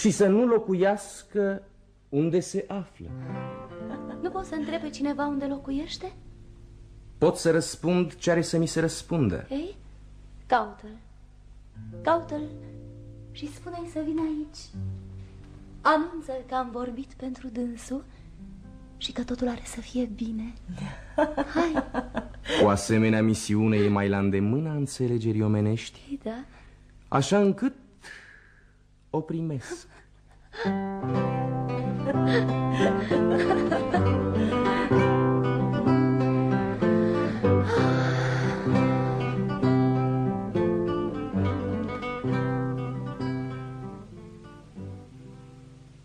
și să nu locuiască unde se află. Nu poți să întrebe cineva unde locuiește? Pot să răspund ce are să mi se răspundă. Ei, caută-l. Caută-l și spune-i să vină aici. anunță că am vorbit pentru dânsul și că totul are să fie bine. Hai! O asemenea misiune e mai la îndemâna înțelegerii omenești? Da. Așa încât o primesc.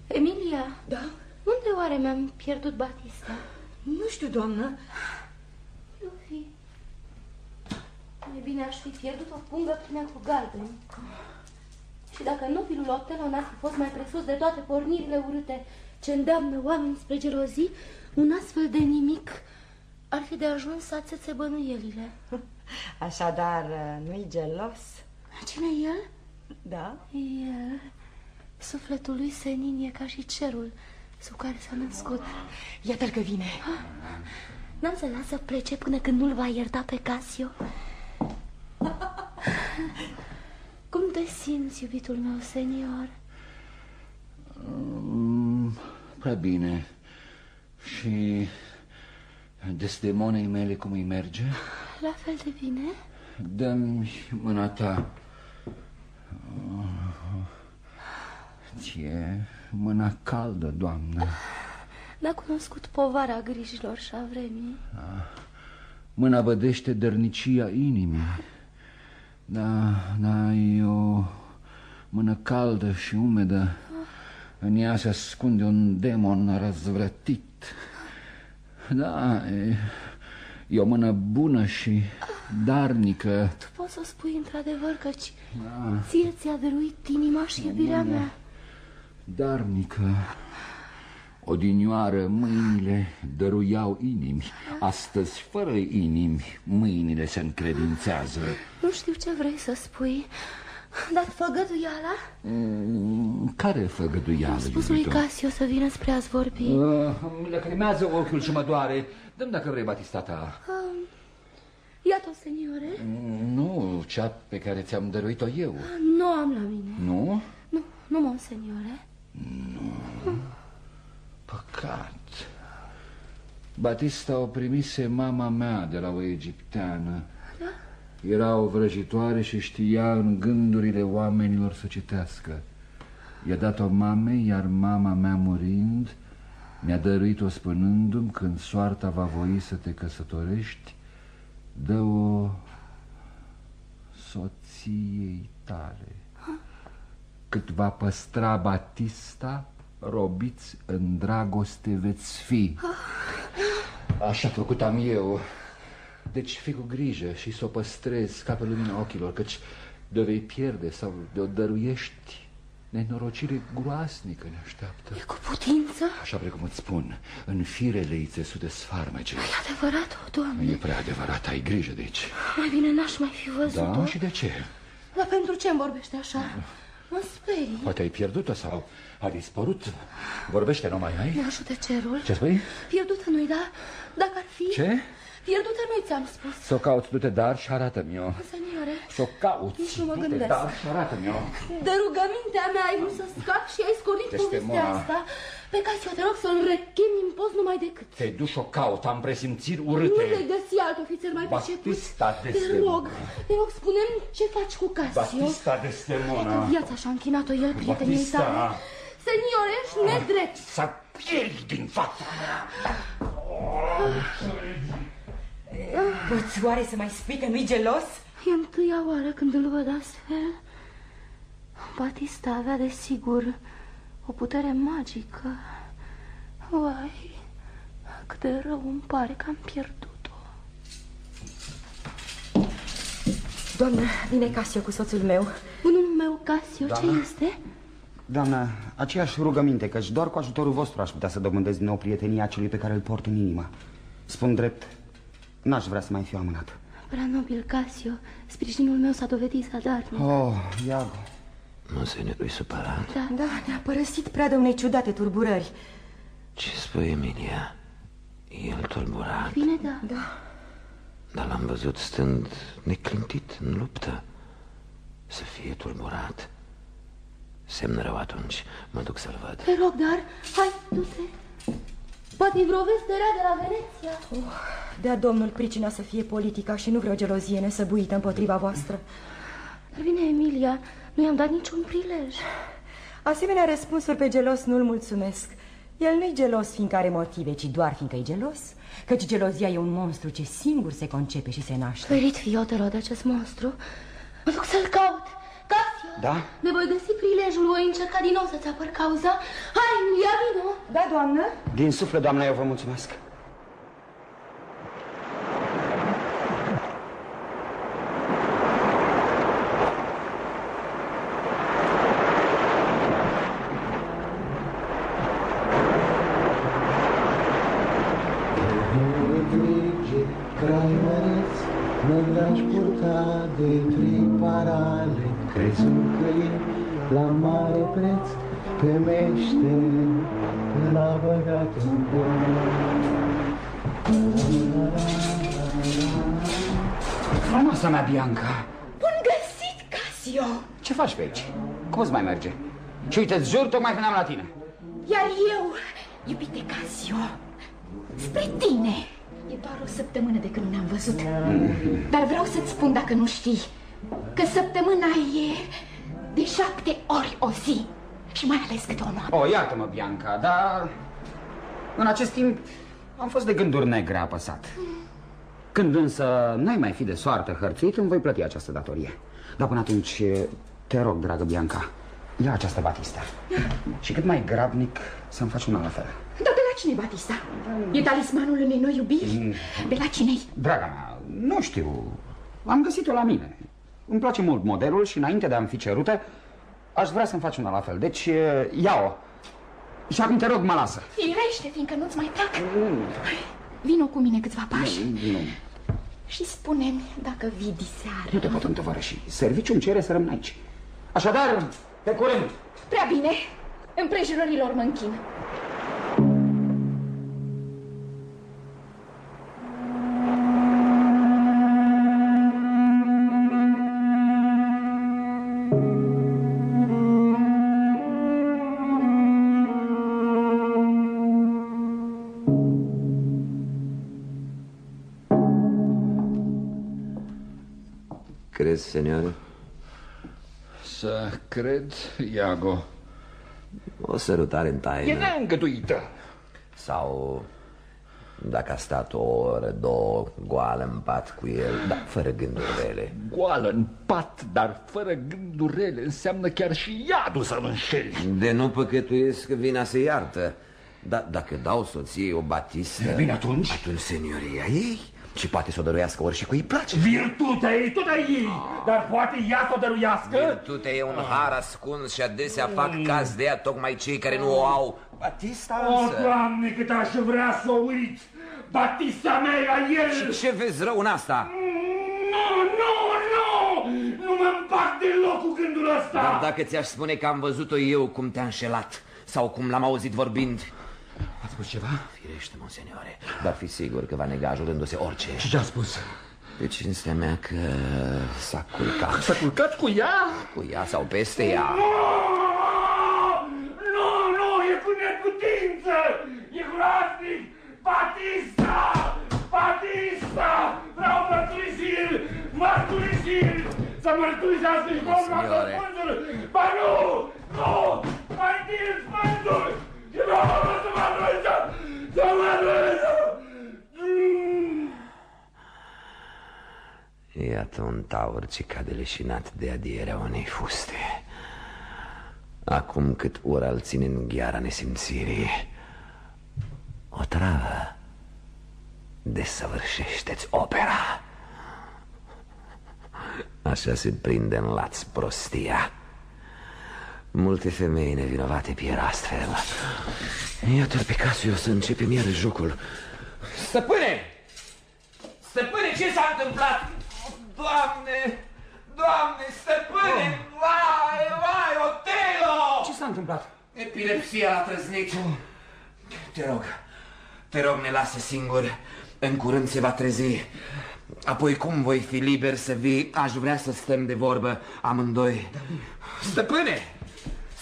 Emilia, Da? unde oare mi-am pierdut Batista? Nu știu, doamnă. Nu fi. Mai bine aș fi pierdut o pungă plină cu galbeni. Și dacă nobilul Otelo n-ar fi fost mai presus de toate pornirile urâte ce îndeamnă oameni spre gelozii, un astfel de nimic ar fi de ajuns să ațățe bănuielile. Așadar, nu-i gelos? Cine e el? Da? El. Sufletul lui senin e ca și cerul sub care s-a născut. Iată-l că vine. N-am să las să plece până când nu-l va ierta pe Casio. Cum te simți, iubitul meu, senior? Mm, prea bine. Și desdemonei mele cum îi merge? La fel de bine? Dă-mi mâna ta. Ție mâna caldă, doamnă. N-a cunoscut povara grijilor și a vremii. Mâna bădește dărnicia inimii. Da, da, e o mână caldă și umedă. În ea se ascunde un demon răzvrătit. Da, e, e o mână bună și darnică. Tu poți să spui într-adevăr căci da. ție ți-a dăruit inima și iubirea mea. Darnică. Odinioară mâinile dăruiau inimi. Astăzi, fără inimi, mâinile se încredințează. Nu știu ce vrei să spui, dar făgăduiala? Mm, care făgăduială, Am spus lui Casio să vină spre a-ți vorbi. Uh, le cremează ochiul și mă doare. Dăm dacă vrei batista ta. Um, Iată-o, seniore. Mm, Nu, cea pe care ți-am dăruit-o eu. Nu am la mine. Nu? Nu, nu, monseniore. Păcat. Batista o primise mama mea de la o egipteană. Da? Era o vrăjitoare și știa în gândurile oamenilor să citească. I-a dat-o mamei, iar mama mea murind, mi-a dăruit-o spunându-mi când soarta va voi să te căsătorești, dă-o soției tale. Cât va păstra Batista, robiți în dragoste veți fi. Așa făcut am eu. Deci fii cu grijă și să o păstrezi ca pe lumina ochilor, căci de vei pierde sau de o dăruiești, nenorocire groasnică ne așteaptă. E cu putință? Așa precum îți spun, în firele ei țesute sfarmece. E adevărat, o, doamne. E prea adevărat, ai grijă de aici. Mai bine n-aș mai fi văzut-o. Da? Și de ce? Dar pentru ce îmi vorbește așa? Mă sperii. Poate ai pierdut-o sau a dispărut. Vorbește, nu mai ai? Ne ajută cerul. Ce spui? Pierdută nu-i, da? Dacă ar fi... Ce? Pierdută nu-i, ți-am spus. Să o cauți, du-te, dar și arată-mi-o. Seniore, Să o cauți, Nici nu mă du-te, gândesc. dar și arată-mi-o. de rugămintea mea ai vrut să scap și ai scornit Este povestea Mona. asta. Pe care eu te rog să-l rechemi în post numai decât. Te duci și o caut, am presimțiri Nu urâte. vei găsi alt ofițer mai priceput. Batista Te Desdemona. rog, te rog, spune ce faci cu Casio. Batista Desdemona. Că viața și-a închinat-o el prietenii Batista. tale. Senior, ești nedrept. Să pieri din fața mea. Poți oare să mai spui că nu-i gelos? E întâia oară când îl văd astfel. Batista avea de sigur o putere magică. Vai, cât de rău îmi pare că am pierdut-o. Doamnă, vine Casio cu soțul meu. Bunul meu, Casio, ce este? Doamna, aceeași rugăminte, căci doar cu ajutorul vostru aș putea să dobândesc din nou prietenia celui pe care îl port în inimă. Spun drept, n-aș vrea să mai fiu amânat. Prea nobil, Casio, sprijinul meu s-a dovedit zadarnic. Oh, Iago, Monsenerul-i supărat? Da. Da, ne-a părăsit prea de unei ciudate turburări. Ce spui, Emilia? El tulburat? Bine, da. Da. Dar l-am văzut stând neclintit în luptă. Să fie tulburat. Semn rău atunci. Mă duc să-l văd. Te rog, dar, hai, du-te. Poate vreo veste rea de la Veneția. Dea Domnul pricina să fie politica și nu vreo gelozie nesăbuită împotriva voastră. Dar bine, Emilia, nu i-am dat niciun prilej. Asemenea răspunsuri pe gelos nu-l mulțumesc. El nu-i gelos fiindcă are motive, ci doar fiindcă e gelos. Căci gelozia e un monstru ce singur se concepe și se naște. Ferit fiotelo de acest monstru. Mă duc să-l caut. Casio, Da? ne voi găsi prilejul, voi încerca din nou să-ți apăr cauza. Hai, Emilia, vino. Da, doamnă? Din suflet, doamna, eu vă mulțumesc. Frumoasa mea, Bianca. Bun găsit, Casio! Ce faci pe aici? Cum îți mai merge? Și uite, îți jur, tocmai veneam la tine. Iar eu, iubite Casio, spre tine. E doar o săptămână de când ne-am văzut. Dar vreau să-ți spun, dacă nu știi, că săptămâna e de șapte ori o zi. Și mai ales câte o noapte. O, iartă-mă, Bianca, dar în acest timp am fost de gânduri negre apăsat. Când însă n-ai mai fi de soartă hărțuit, îmi voi plăti această datorie. Dar până atunci, te rog, dragă Bianca, ia această batistă. Și cât mai grabnic să-mi faci una la fel. Dar de la cine e Batista? E talismanul unei noi iubiri? De la cine -i? Draga mea, nu știu, am găsit-o la mine. Îmi place mult modelul și înainte de a-mi fi cerută, aș vrea să-mi faci una la fel. Deci, ia-o. Și acum te rog, mă lasă. Firește, fiindcă nu-ți mai plac. Vino cu mine câțiva pași Nu, și spune-mi dacă vii diseară. nu te pot întăvărăși. Serviciul îmi cere să rămân aici. Așadar, pe curând. Prea bine, împrejurărilor mă închin. Crezi, senior? Să cred, Iago. O sărutare în E taină. neîngăduită. Sau dacă a stat o oră, două, goală în pat cu el, dar fără gânduri rele. Goală în pat, dar fără gânduri rele, înseamnă chiar și iadul să-l înșeli. De nu păcătuiesc vina se iartă. Dar dacă dau soției o batistă... Bine, atunci? Atunci senioria ei și poate să o dăruiască ori și cu îi place. Virtutea ei, tot a ei, dar poate ea să o dăruiască? Virtutea e un har ascuns și adesea fac caz de ea tocmai cei care nu o au. Batista O, însă... Doamne, cât aș vrea să o uit! Batista mea e la el! Și ce vezi rău în asta? Nu, nu, nu! Nu mă împac deloc cu gândul ăsta! Dar dacă ți-aș spune că am văzut-o eu cum te-a înșelat Sau cum l-am auzit vorbind Ați spus ceva? Firește, monseniore Dar fi sigur că va nega jurându-se orice Și ce a spus? Pe cinstea mea că s-a culcat S-a culcat cu ea? Cu ea sau peste ea Nu, nu, nu, e cu neputință! E groaznic! Batista! Batista! Vreau mărturisiri! Mărturisiri! Să mărturisească și Domnul Signore. Sfântul! Ba nu! Nu! Mai întâi Sfântul! Și vreau să mă mărturisă! Să mă mărturisă! Iată un taur ce cade leșinat de adierea unei fuste Acum cât ura îl ține în gheara nesimțirii O travă Desăvârșește-ți opera Așa se prinde în laț prostia Multe femei nevinovate pierd astfel Iată-l pe Casio să începem iară jocul Stăpâne! Stăpâne, ce s-a întâmplat? Doamne! Doamne, stăpâne! Vai, vai, Otelo! Ce s-a întâmplat? Epilepsia l-a trăznit. Te rog, te rog, ne lasă singur. În curând se va trezi. Apoi cum voi fi liber să vii? Aș vrea să stăm de vorbă amândoi. Stăpâne!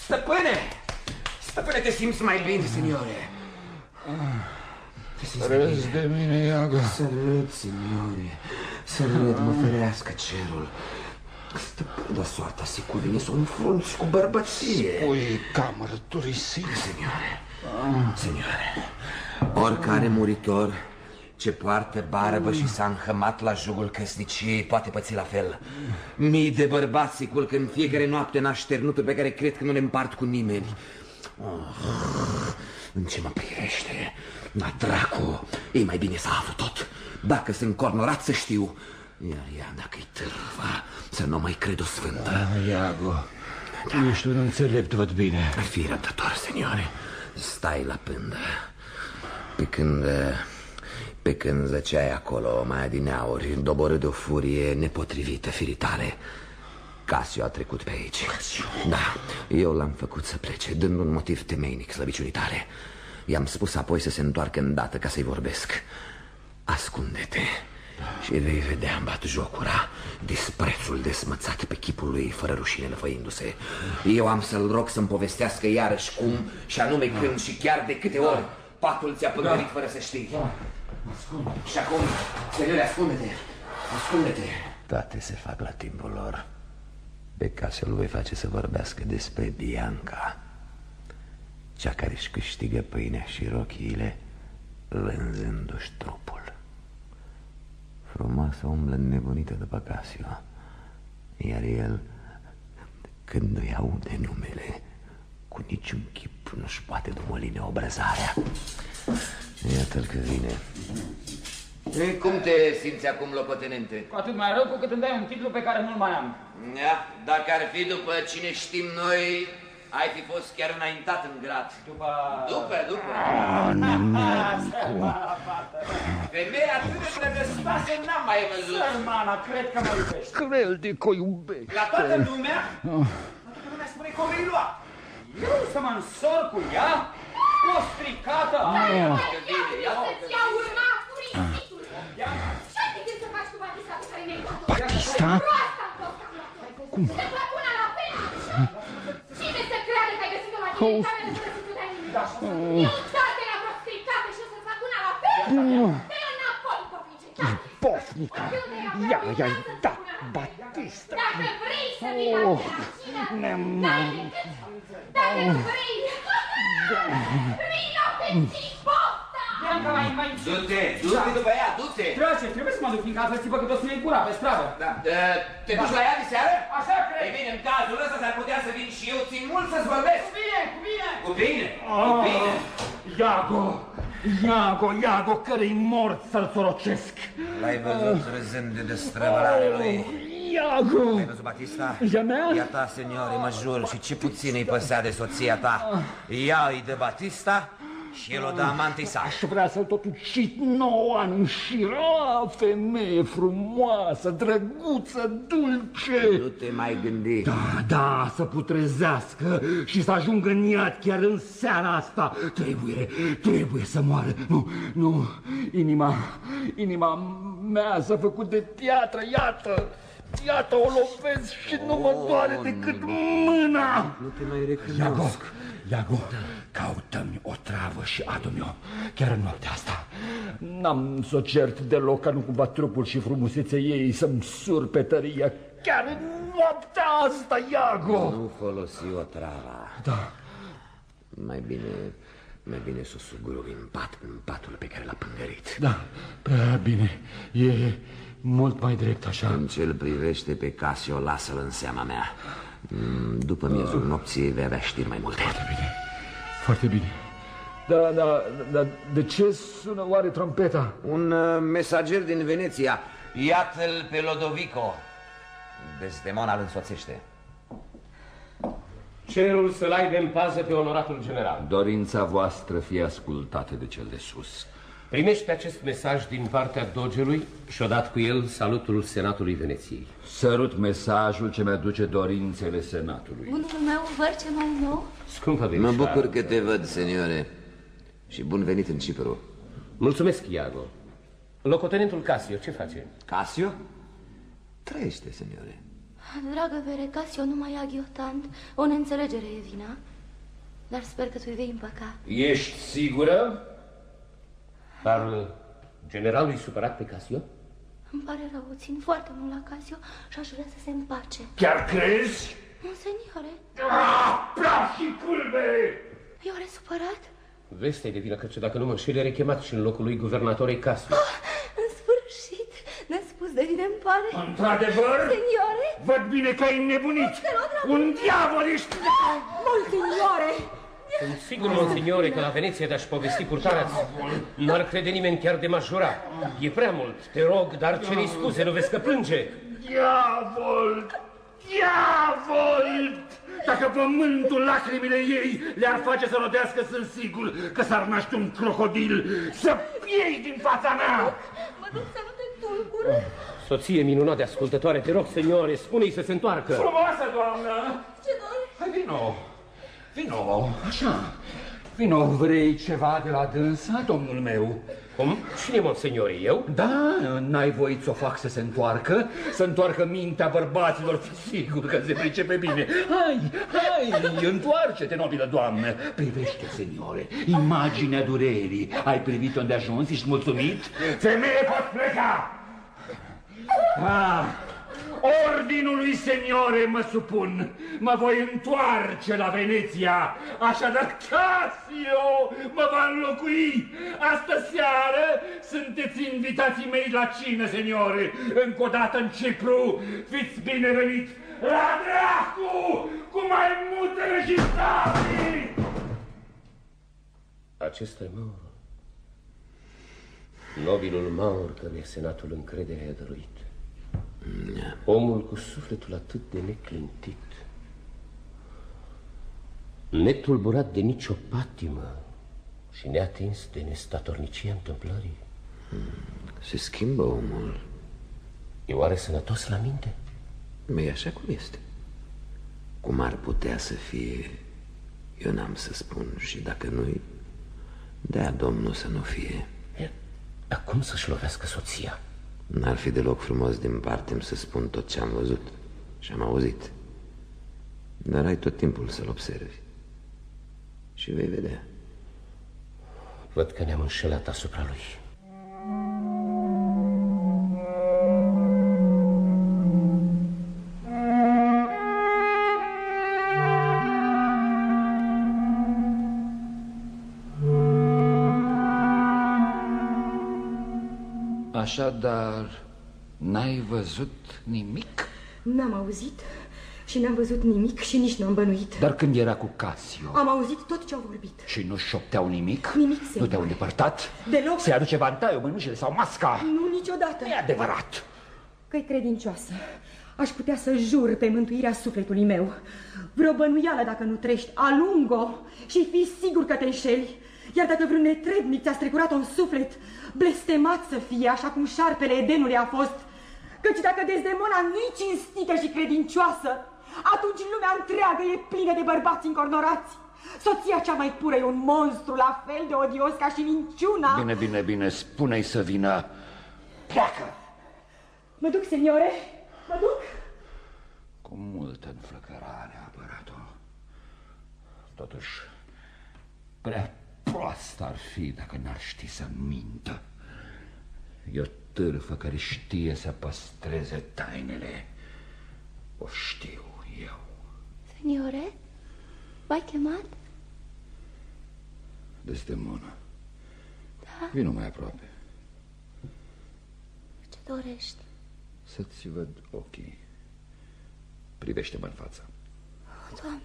Stăpâne! Stăpâne, te simți mai bine, signore. Te simți mai Râzi bine? de mine, Iago. Să râd, signore. Să râd, mă ferească cerul. Stăpâne, dar soarta se cuvine să o înfrunți cu bărbăție. Spui ca mărturisit. Signore, signore, oricare muritor ce poartă barbă și s-a înhămat la jugul căsniciei poate păți la fel. Mii de bărbați se culcă în fiecare noapte în așternutul pe care cred că nu le împart cu nimeni. Oh, în ce mă privește, la dracu, e mai bine să aflu tot. Dacă sunt cornorat să știu, iar ea dacă-i târva, să nu mai cred o sfântă. Ah, Iago, ești un înțelept, văd bine. Fii răbdător, seniore. Stai la pândă. Pe când... Pe când zăceai acolo, mai adineauri, doborât de o furie nepotrivită firii tale, Casio a trecut pe aici. Casio? Da, eu l-am făcut să plece, dând un motiv temeinic slăbiciunii tale. I-am spus apoi să se întoarcă îndată ca să-i vorbesc. Ascunde-te și vei vedea în bat jocura disprețul desmățat pe chipul lui fără rușine lăfăindu-se. Eu am să-l rog să-mi povestească iarăși cum și anume când și chiar de câte ori patul ți-a păgărit fără să știi. Și acum, Seniore, ascunde-te, ascunde-te. Toate se fac la timpul lor. Pe casă îl voi face să vorbească despre Bianca, cea care își câștigă pâinea și rochiile vânzându-și trupul. Frumoasă umblă nebunită după Casio, iar el, când nu-i aude numele, cu niciun chip nu-și poate domoline obrăzarea. Iată-l că vine. E, Cum te simți acum, locotenente? Cu atât mai rău cu cât îmi dai un titlu pe care nu-l mai am. Ia, dacă ar fi după cine știm noi, ai fi fost chiar înaintat în grad. După... După, după. Sărmana fată. Femeia atât de drăgăstoasă n-am mai văzut. Sărmana, cred că mă iubești. Crede că o iubește. La toată lumea? La toată lumea spune că o vei lua. Eu să mă însor cu ea? O stricată? Că vine, ia Să-ți ia urma turisitul. Ce ai de gând să faci cu Batista pe care mi-ai dat-o? Batista? Proasta am fost, am luat-o. Cum? Să fac una la fel. Cine să creadă că ai găsit-o la tine? Oh. Examenul să tu dai nimic. Eu toate la vreo stricată și o să fac una la fel. Dă-i înapoi, copnice. Pofnica! Ia, i-ai dat, Batista! Dacă vrei să vii la Oh, mașină, ne-am- dai decât. Dacă vrei, vino pe cipota. Bianca, mai, mai... Du-te, du-te după ea, du-te. Trece, trebuie să mă duc, fiindcă altfel ți că tot să ne gura pe stradă. Da, uh, te duci la ea de seară? Așa cred. Ei bine, în cazul ăsta s-ar putea să vin și eu, țin mult să-ți vorbesc. Cu bine, cu bine. Cu bine, cu bine. Iago, Iago, Iago, care-i mort să-l sorocesc. L-ai văzut râzând de destrăbălare lui? Iago! Ai văzut Batista? E a mea? E a ta, seniore, mă jur, și ce puțin îi păsea de soția ta. Ia-i de Batista și el o dă amantei sa. Aș vrea să-l tot ucid nouă ani în șir. Ah, femeie frumoasă, drăguță, dulce. Nu te mai gândi. Da, da, să putrezească și să ajungă în iad chiar în seara asta. Trebuie, trebuie să moară. Nu, nu, inima, inima mea s-a făcut de piatră, iată. Iată, o lovesc și nu mă doare decât mâna. Nu te mai recunosc. Iago, Iago, caută-mi o travă și adu-mi-o, chiar în noaptea asta. N-am să o cert deloc ca nu cumva trupul și frumusețea ei să-mi surpe tăria, chiar în noaptea asta, Iago! Nu folosi o trava. Da. Mai bine, mai bine să o sugrubi în pat, în patul pe care l-a pângărit. Da, prea bine, e mult mai drept așa. În ce îl privește pe Casio, lasă-l în seama mea. Mm, După miezul nopții vei avea știri mai multe. Foarte bine, foarte bine. Da, da, da, de ce sună oare trompeta? Un uh, mesager din Veneția. Iată-l pe Lodovico. Desdemona îl însoțește. Cerul să-l aibă în pază pe onoratul general. Dorința voastră fie ascultată de cel de sus. Primește acest mesaj din partea dogelui și odată cu el salutul Senatului Veneției. Sărut mesajul ce mi-aduce dorințele Senatului. Bunul meu vărce mai nou? Scumpă Mă bucur că te văd, seniore. Și bun venit în Cipru. Mulțumesc, Iago. Locotenentul Casio, ce face? Casio? Trăiește, seniore. Dragă vere, Casio nu mai aghiotant. O neînțelegere e vina. Dar sper că tu-i vei împăca. Ești sigură? Dar uh, generalul e supărat pe Casio? Îmi pare rău, o țin foarte mult la Casio și aș vrea să se împace. Chiar crezi? Monseniore, Ah, praf și pulbere! e oare supărat? Vestea e de vină că dacă nu mă înșel, e rechemat și în locul lui guvernatorei Casio. În sfârșit, nespus de bine îmi pare. Într-adevăr? Seniore? Văd bine că ai înnebunit! Un diavol ești! Monsignore! Sunt sigur, monsignore, că la Veneția de-aș povesti purtarea N-ar crede nimeni chiar de majura. E prea mult, te rog, dar ceri scuze, nu vezi că plânge. Diavol! Diavol! Dacă pământul, lacrimile ei le-ar face să rodească, sunt sigur că s-ar naște un crocodil să piei din fața mea! Mă duc să nu te tulbură. Soție minunată de ascultătoare, te rog, seniore, spune-i să se întoarcă. Frumoasă, doamnă! Ce dori? Hai, vino! Vino, așa. Vino, vrei ceva de la dânsa, domnul meu? Cum? Cine, monsignore, eu? Da, n-ai voit să o fac să se întoarcă? Să întoarcă mintea bărbaților, fi sigur că se pricepe bine. Hai, hai, întoarce-te, nobilă doamnă. Privește, seniore, imaginea durerii. Ai privit unde ajuns, ești mulțumit? Femeie, pot pleca! Ah, ordinului seniore mă supun. Mă voi întoarce la Veneția. Așadar, Casio mă va înlocui. Astă seară sunteți invitații mei la cină, seniore. Încă o dată în Cipru. Fiți binevenit la dracu cu mai multe registrații. Acesta e Maur. Nobilul Maur căruia senatul încredere a dăruit. Omul cu sufletul atât de neclintit, netulburat de nicio patimă și neatins de nestatornicia întâmplării. Se schimbă omul. E oare sănătos la minte? E așa cum este. Cum ar putea să fie, eu n-am să spun și dacă nu-i, de-a Domnul să nu fie. Acum să-și lovească soția. N-ar fi deloc frumos din partea să spun tot ce am văzut și am auzit. Dar ai tot timpul să-l observi. Și vei vedea. Văd că ne-am înșelat asupra lui. Așadar, n-ai văzut nimic? N-am auzit și n-am văzut nimic și nici n-am bănuit. Dar când era cu Casio Am auzit tot ce au vorbit. și nu șopteau nimic? Nimic, Nu senior. te-au îndepărtat? Deloc. Se aduce vantaiul, mânușile sau masca? Nu niciodată. E adevărat. Că-i credincioasă. Aș putea să jur pe mântuirea sufletului meu. Vreo bănuială dacă nu trești, alungo și fii sigur că te înșeli. Iar dacă vreun netrebnic ți-a strecurat un suflet, blestemat să fie, așa cum șarpele Edenului a fost. Căci dacă Dezdemona nu-i cinstită și credincioasă, atunci lumea întreagă e plină de bărbați încornorați. Soția cea mai pură e un monstru la fel de odios ca și minciuna. Bine, bine, bine, spune-i să vină. Pleacă! Mă duc, seniore, mă duc. Cu multă înflăcărare a apărat-o. Totuși, prea proastă ar fi dacă n-ar ști să mintă. E o târfă care știe să păstreze tainele. O știu eu. Seniore, m-ai chemat? Desdemona, Da? vino mai aproape. Ce dorești? Să-ți văd ochii. Privește-mă în față. Doamne,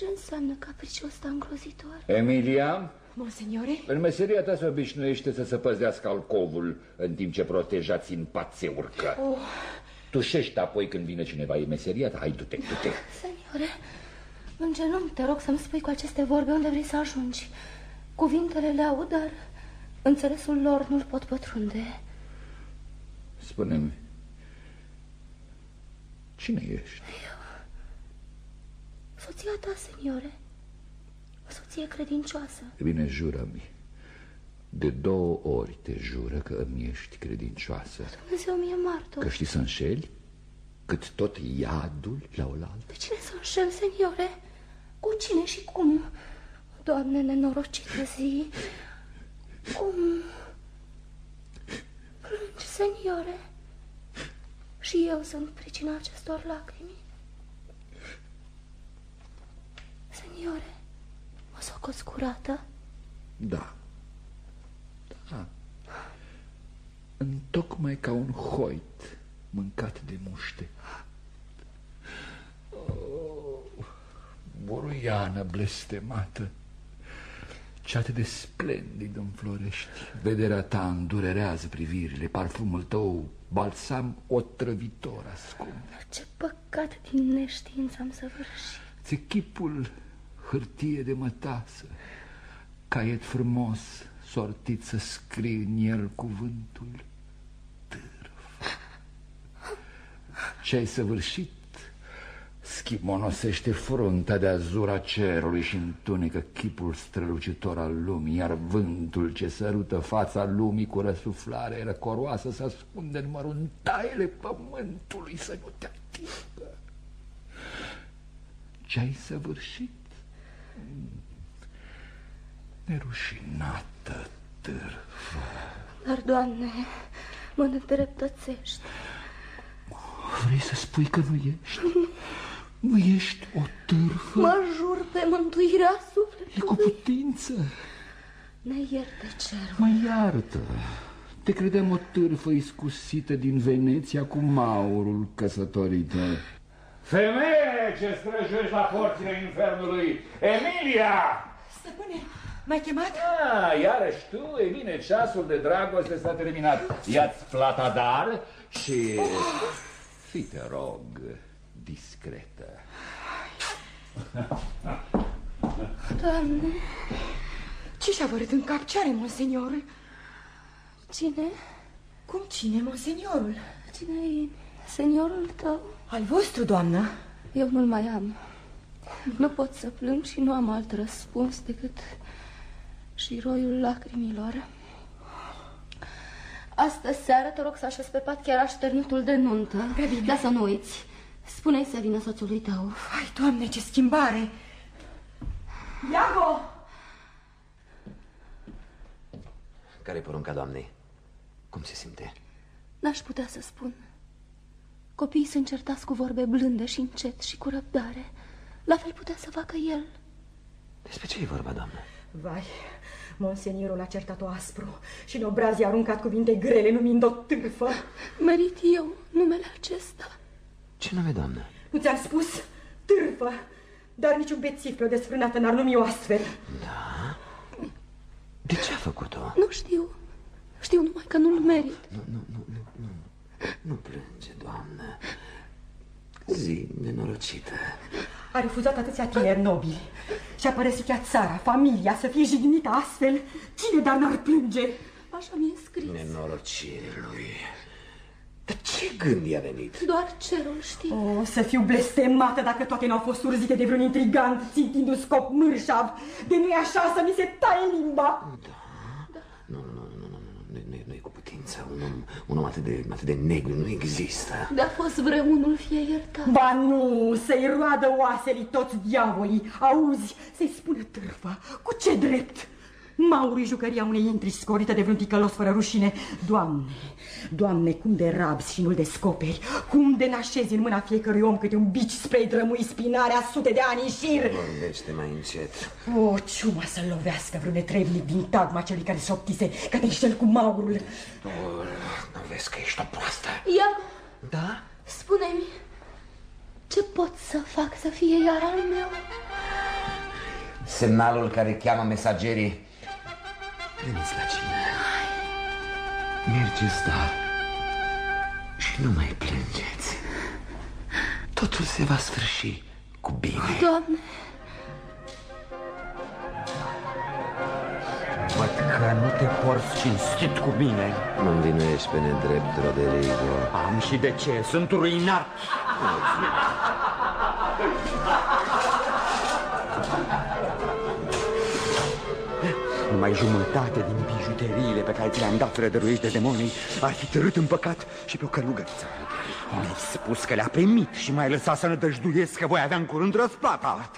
ce înseamnă capriciul ăsta îngrozitor? Emilia, Monseniore? în meseria ta se obișnuiește să se păzească alcovul în timp ce protejați în pat se urcă. Oh, Tușești apoi când vine cineva, e meseria ta, hai du-te, du-te. seniore, în genunchi te rog să-mi spui cu aceste vorbe unde vrei să ajungi. Cuvintele le aud, dar înțelesul lor nu-l pot pătrunde. Spune-mi, cine ești? Eu. Soția ta, seniore. O soție credincioasă. E bine, jură-mi. De două ori te jură că îmi ești credincioasă. Dumnezeu mie martor. Că știi să înșeli? Cât tot iadul la oaltă? De cine să înșel, seniore? Cu cine și cum? Doamne, nenorocită zi, cum plângi, seniore? Și eu sunt pricina acestor lacrimi. Seniore, mă socoți curată? Da. Da. Întocmai ca un hoit mâncat de muște. Oh, buruiană blestemată, ce atât de splendid înflorești. Vederea ta îndurerează privirile, parfumul tău, balsam otrăvitor ascund. Ce păcat din neștiință am săvârșit. Ți chipul hârtie de mătasă, caiet frumos, sortit să scrie în el cuvântul târf. Ce-ai săvârșit schimonosește fruntea de azura cerului și întunecă chipul strălucitor al lumii, iar vântul ce sărută fața lumii cu răsuflare răcoroasă se ascunde în măruntaiele pământului să nu te atingă. Ce-ai săvârșit? Nerușinată târfă. Dar, Doamne, mă nedreptățești. Vrei să spui că nu ești? Nu ești o târfă? Mă jur pe mântuirea sufletului. E cu putință. Ne ierte cerul. Mă iartă. Te credeam o târfă iscusită din Veneția cu maurul căsătorită. Femeie ce străjești la porțile infernului, Emilia! Stăpâne, m-ai chemat? Ah, iarăși tu? E bine, ceasul de dragoste s-a terminat. Ia-ți plata dar și... Oh. Fii, te rog, discretă. Doamne, Ce și-a vărât în cap? Ce are, monsenior? cine? Cum cine, monseniorul? Cine e seniorul tău? Al vostru, doamnă. Eu nu-l mai am. Nu pot să plâng și nu am alt răspuns decât și roiul lacrimilor. Astă seară te rog să așez pe pat chiar așternutul de nuntă. Prea bine. Dar să nu uiți. Spune-i să vină soțului tău. Ai, doamne, ce schimbare! Iago! Care-i porunca doamnei? Cum se simte? N-aș putea să spun. Copiii sunt certați cu vorbe blânde și încet și cu răbdare. La fel putea să facă el. Despre ce e vorba, doamnă? Vai, monseniorul a certat-o aspru și în obraz i-a aruncat cuvinte grele, numind-o târfă. Merit eu numele acesta. Ce nume, doamnă? Nu ți-am spus? Târfă! Dar niciun bețiv pe o desfrânată n-ar numi o astfel. Da? De ce a făcut-o? Nu știu. Știu numai că nu-l merit. Nu, nu, nu, nu, nu. Nu plânge, doamnă. Zi, nenorocită. A refuzat atâția tineri nobili și-a părăsit chiar țara, familia, să fie jignită astfel. Cine dar n-ar plânge? Așa mi-e scris. Nenorocire lui. Dar ce gând i-a venit? Doar cerul știe. O, să fiu blestemată dacă toate n-au fost urzite de vreun intrigant țintind un scop mârșav. De nu-i așa să mi se taie limba. Nu, nu, nu, nu, nu, nu, nu, nu e cu putință. Un om, un om atât, de, atât de negru nu există. De-a fost vreunul fie iertat. Ba nu, să-i roadă oaselii toți diavolii. Auzi, să-i spună târfă. Cu ce drept? Maurii jucăria unei intri scorită de vreun ticălos fără rușine. Doamne, Doamne, cum de rabzi și nu-l descoperi, cum de nașezi în mâna fiecărui om câte un bici spre drămui spinarea sute de ani în șir. Vorbește mai încet. O, ciuma să-l lovească vreun netrebnic din tagma celui care șoptise că te înșel cu maurul. Nu, nu vezi că ești o proastă? Ia, Da? spune-mi, ce pot să fac să fie iar al meu? Semnalul care cheamă mesagerii. Veniți la cine. Mergeți, da. Și nu mai plângeți. Totul se va sfârși cu bine. Doamne, Văd că că nu te porți cinstit cu mine. Nu învinuiești pe nedrept, Roderigo. Am și de ce, sunt ruinat. Numai jumătate din bijuteriile pe care ți le-am dat rădăruiești de demonii ar fi târât în păcat și pe o călugăriță. Mi-ai spus că le-a primit și mai lăsat să nădăjduiesc că voi avea în curând răsplata.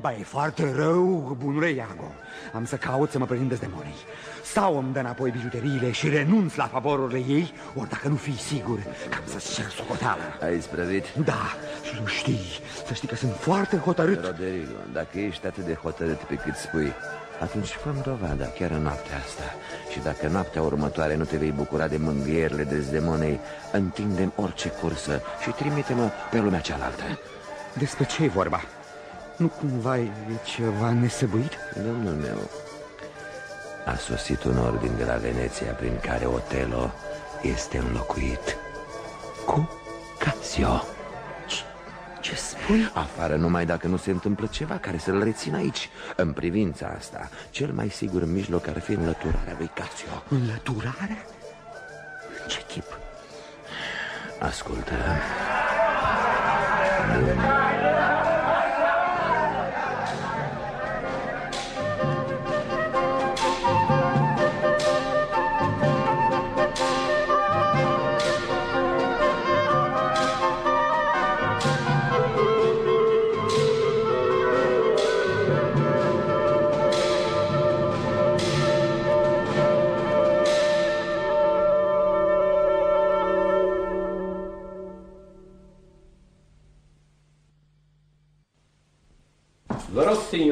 Ba, e foarte rău, bunule Iago. Am să caut să mă prind de demonii. Sau îmi dă înapoi bijuteriile și renunț la favorurile ei, ori dacă nu fii sigur că am să-ți cer socoteală. Ai sprăvit? Da, și nu știi. Să știi că sunt foarte hotărât. Roderigo, dacă ești atât de hotărât pe cât spui, atunci fă dovada chiar în noaptea asta. Și dacă noaptea următoare nu te vei bucura de mângâierile dezdemonei, întindem orice cursă și trimite-mă pe lumea cealaltă. Despre ce e vorba? Nu cumva e ceva nesăbuit? Domnul meu, a sosit un ordin de la Veneția prin care Otelo este înlocuit cu Casio. Ce spui? Afară numai dacă nu se întâmplă ceva care să-l rețină aici. În privința asta, cel mai sigur mijloc ar fi înlăturarea lui Casio. Înlăturarea? În ce chip? Ascultă. Vă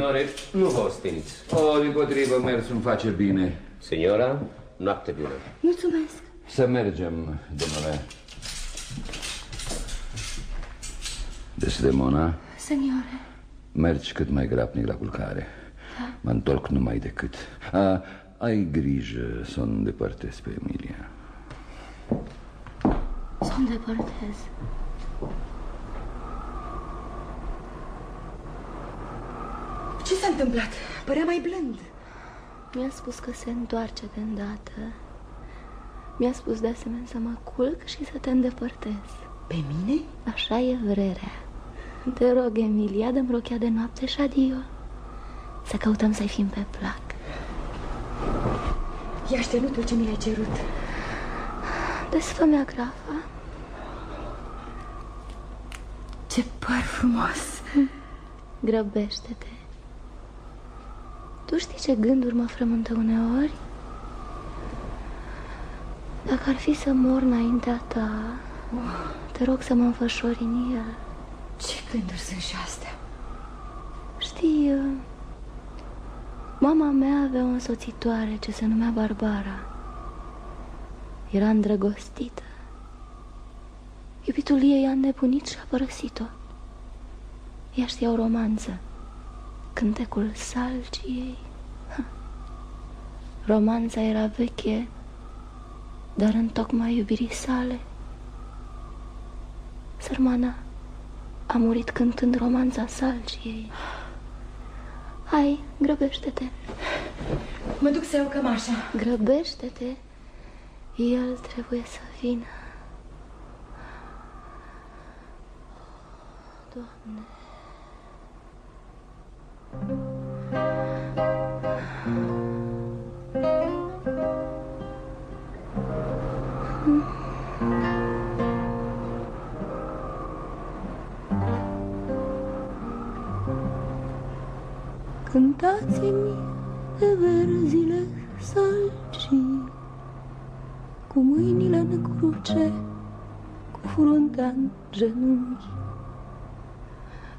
signore, nu vă osteniți. O, din potrivă, mersul îmi face bine. Signora, noapte bună. Mulțumesc. Să mergem, domnule. Desdemona, Seniore, mergi cât mai grabnic la culcare. Da. Mă întorc numai decât. A, ai grijă să o îndepărtezi pe Emilia. să mi depărtez. Ce s-a întâmplat? Părea mai blând. Mi-a spus că se întoarce de îndată. Mi-a spus de asemenea să mă culc și să te îndepărtez. Pe mine? Așa e vrerea. Te rog, Emilia, dăm rochea de noapte și adio. Să căutăm să-i fim pe plac. Ia șternutul ce mi l-ai cerut. Desfă-mi agrafa. Ce păr frumos! Grăbește-te. Tu știi ce gânduri mă frământă uneori? Dacă ar fi să mor înaintea ta, te rog să mă înfășori în el. Ce gânduri sunt și astea? Știi, uh, mama mea avea o însoțitoare ce se numea Barbara. Era îndrăgostită. Iubitul ei a înnebunit și a părăsit-o. Ea știa o romanță. Cântecul salciei. Ha. Romanța era veche, dar în tocmai iubirii sale. Sărmana a murit cântând romanța salciei. Hai, grăbește-te. Mă duc să iau cămașa. Grăbește-te. El trebuie să vină. Doamne. Cântați-mi de verzile sălcii, Cu mâinile în cruce, cu fruntea în genunchi.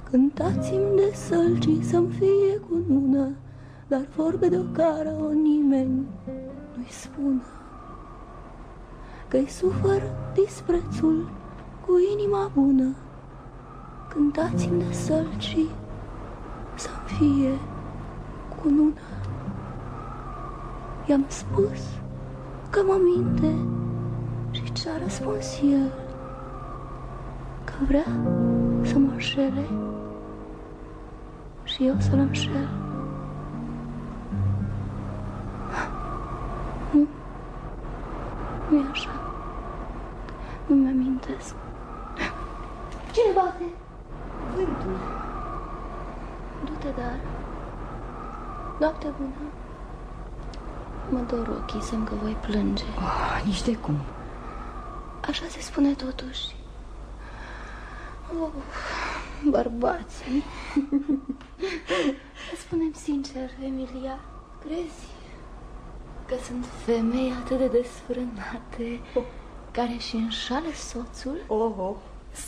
Cântați-mi de sălcii să-mi fie cu nună, Dar vorbe de o cară o nimeni nu-i spună. Că-i sufăr disprețul cu inima bună, Cântați-mi de sălcii să-mi fie cu nună. I-am spus că mă minte și ce-a răspuns el? Că vrea să mă înșele și eu să-l înșel. Noapte bună. Mă dor ochii, semn că voi plânge. Oh, nici de cum. Așa se spune totuși. Oh, bărbații. Spunem sincer, Emilia, crezi că sunt femei atât de desfrânate care și înșală soțul? Oh, oh,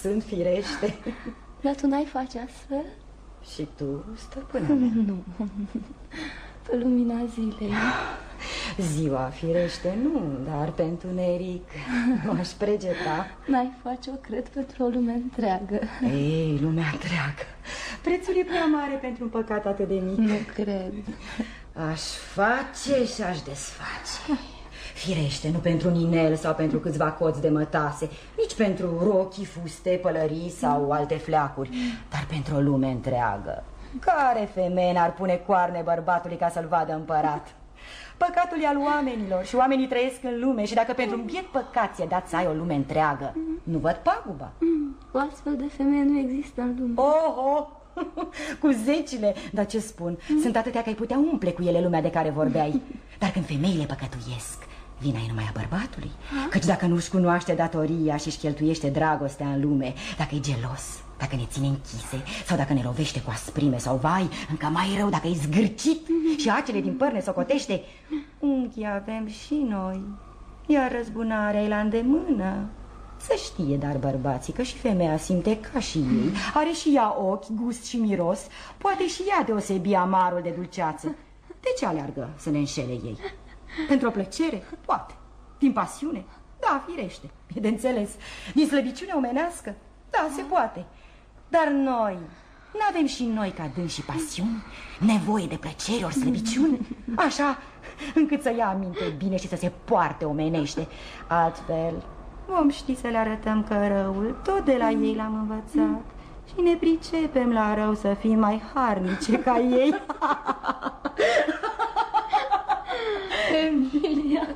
sunt firește. Dar tu n-ai face astfel? Și tu, stăpâna mea? Nu, pe lumina zilei. Ziua, firește, nu, dar pentru neric m-aș pregeta. N-ai face-o, cred, pentru o lume întreagă. Ei, lumea întreagă. Prețul e prea mare pentru un păcat atât de mic. Nu cred. Aș face și aș desface. Firește, nu pentru un inel sau pentru câțiva coți de mătase, nici pentru rochii, fuste, pălării sau alte fleacuri, dar pentru o lume întreagă. Care femeie n-ar pune coarne bărbatului ca să-l vadă împărat? Păcatul e al oamenilor și oamenii trăiesc în lume și dacă pentru un biet păcat ți-e dat să ai o lume întreagă, nu văd paguba. O astfel de femeie nu există în lume. Oho! cu zecile, dar ce spun? Sunt atâtea că ai putea umple cu ele lumea de care vorbeai. Dar când femeile păcătuiesc, vina e numai a bărbatului. Căci dacă nu-și cunoaște datoria și-și cheltuiește dragostea în lume, dacă e gelos, dacă ne ține închise sau dacă ne lovește cu asprime sau vai, încă mai rău dacă e zgârcit și acele din păr ne socotește, unchi avem și noi, iar răzbunarea e la îndemână. Să știe, dar bărbații, că și femeia simte ca și ei. Are și ea ochi, gust și miros. Poate și ea deosebi amarul de dulceață. De ce aleargă să ne înșele ei? Pentru o plăcere? Poate Din pasiune? Da, firește E de înțeles Din slăbiciune omenească? Da, se poate Dar noi N-avem și noi ca dâns și pasiuni Nevoie de plăcere ori slăbiciuni Așa încât să ia aminte bine și să se poarte omenește Altfel Vom ști să le arătăm că răul tot de la ei l-am învățat Și ne pricepem la rău să fim mai harnice ca ei Emilia,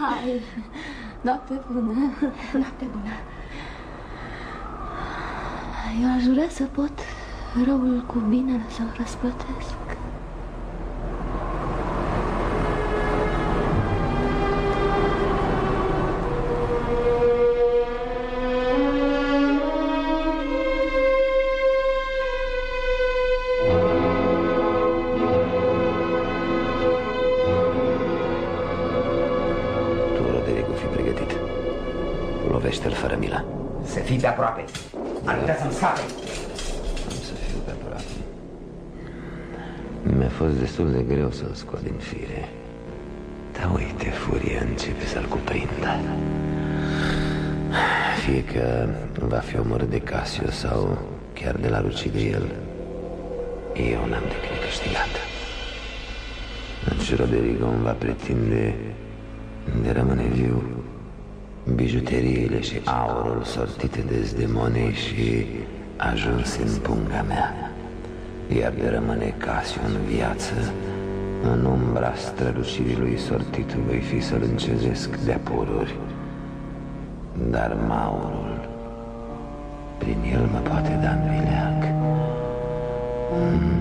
hai, noapte bună. Noapte bună. Eu aș vrea să pot răul cu binele să-l răsplătesc. Fii pe aproape. Ar putea să-mi scape. Am să fiu pe aproape. Mi-a fost destul de greu să-l scot din fire. Dar uite, furia începe să-l cuprindă. Fie că va fi omorât de Casio sau chiar de la rucide el, eu n-am decât câștigat. Deci Roderigo îmi va pretinde de rămâne viu bijuteriile și aurul sortite de zdemone și ajuns în punga mea. Iar de rămâne Casio în viață, în umbra strălucirii lui sortit voi fi să-l încezesc de pururi. Dar maurul, prin el mă poate da în vileag. Mm,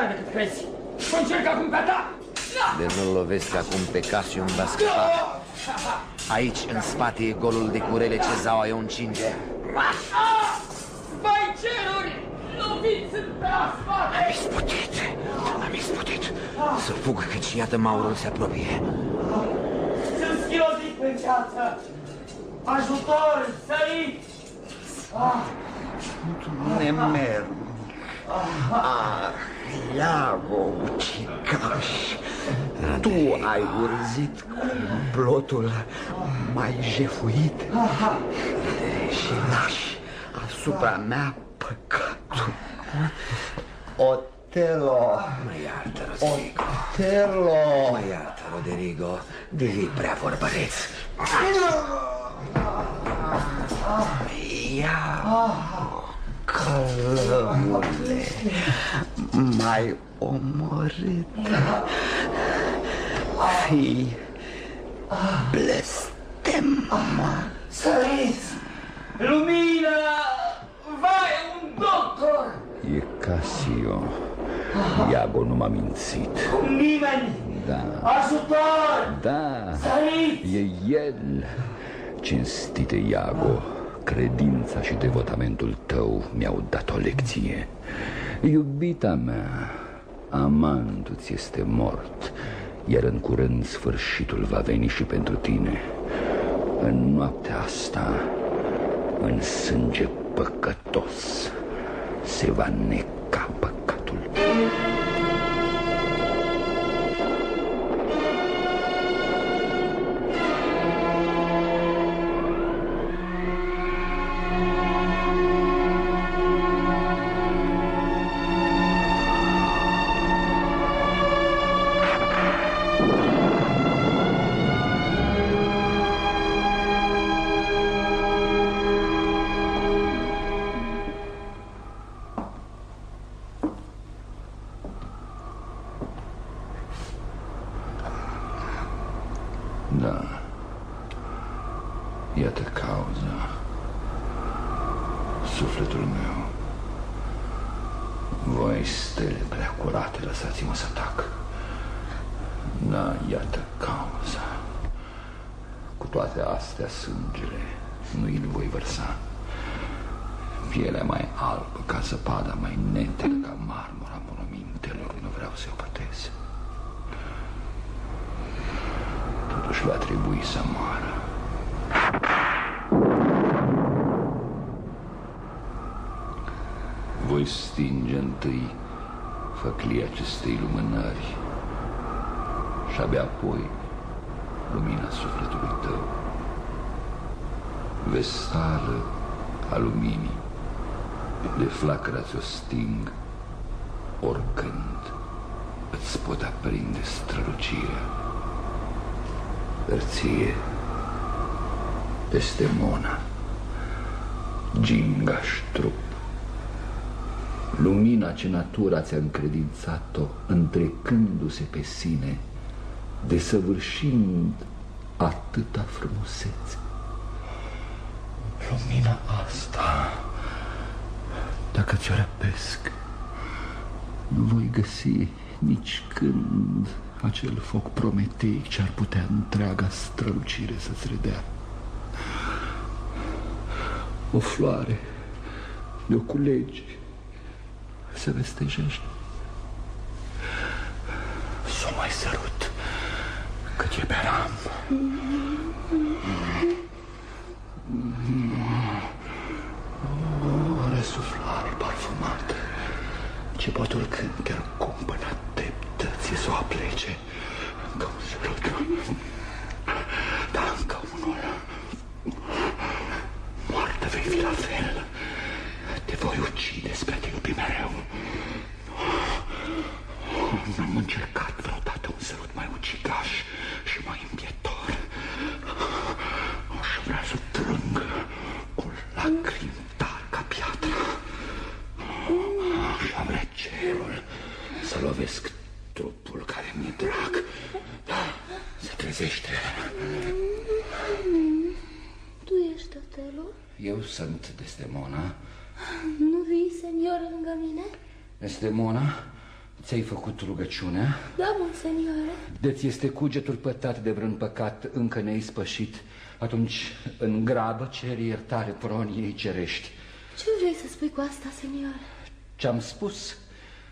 zaua mai mai tare decât crezi. Și încerc acum pe a ta. De nu lovesc acum pe Casio îmi va scăpa. Aici, în spate, e golul de curele ce zaua eu încinge. Vai ceruri! Loviți pe asfalt! Am isputit, am isputit. Să fug, căci iată maurul se apropie. Sunt schilozit pe viață! Ajutor, săriți! Ah, Nemer. Ah, Iago, ucigaș, tu ai urzit complotul mai jefuit și lași asupra mea păcatul. Otelo, Mă iartă, Roderigo. Otelo. Mă iartă, Roderigo. Devii prea vorbăreț. Iago, călămule, mai omorât. Fii blestemat. Săriți! Lumina! Vai, un doctor! E Casio. Iago nu m-a mințit. Nimeni! Da, Ajutor! da, Săriți! e el. Cinstite Iago, credința și devotamentul tău mi-au dat o lecție. Iubita mea, amantul ți este mort, iar în curând sfârșitul va veni și pentru tine. În noaptea asta, în sânge păcătos, se va neca păcatul. Da. Pielea mai albă ca zăpada, mai netecă ca marmura monumintelor, nu vreau să o pătez. Totuși va trebui să moară. Voi stinge întâi făclia acestei lumânări și abia apoi lumina sufletului tău. Vestală a luminii, de flacăra ți-o sting oricând îți pot aprinde strălucirea. Dar ție, peste Mona, gingaș trup, lumina ce natura ți-a încredințat-o, întrecându-se pe sine, desăvârșind atâta frumusețe. Lumina asta, dacă ți-o răpesc, nu voi găsi nici când acel foc prometeic ce ar putea întreaga strălucire să-ți redea. O floare de o culegi se vestejește. Să o mai sărut, cât e beram. O răsuflare parfumată, ce pot oricând chiar cumpăna dreptății să o aplece. Încă un sărut, dar încă unul. Moartă vei fi la fel. Te voi ucide spre a te iubi mereu. N-am încercat vreodată un sărut mai ucigaș și mai împietor. Aș vrea să trâng cu lacrimi tari ca piatra. Aș vrea cerul să lovesc trupul care mi-e drag. Se trezește. Tu ești Otelo? Eu sunt Desdemona. Nu vii, senioră, lângă mine? Desdemona, ți-ai făcut rugăciunea? Da, monseniore. De ți este cugetul pătat de vreun păcat încă neispășit, atunci în grabă ceri iertare proniei cerești. Ce vrei să spui cu asta, senioră? Ce-am spus?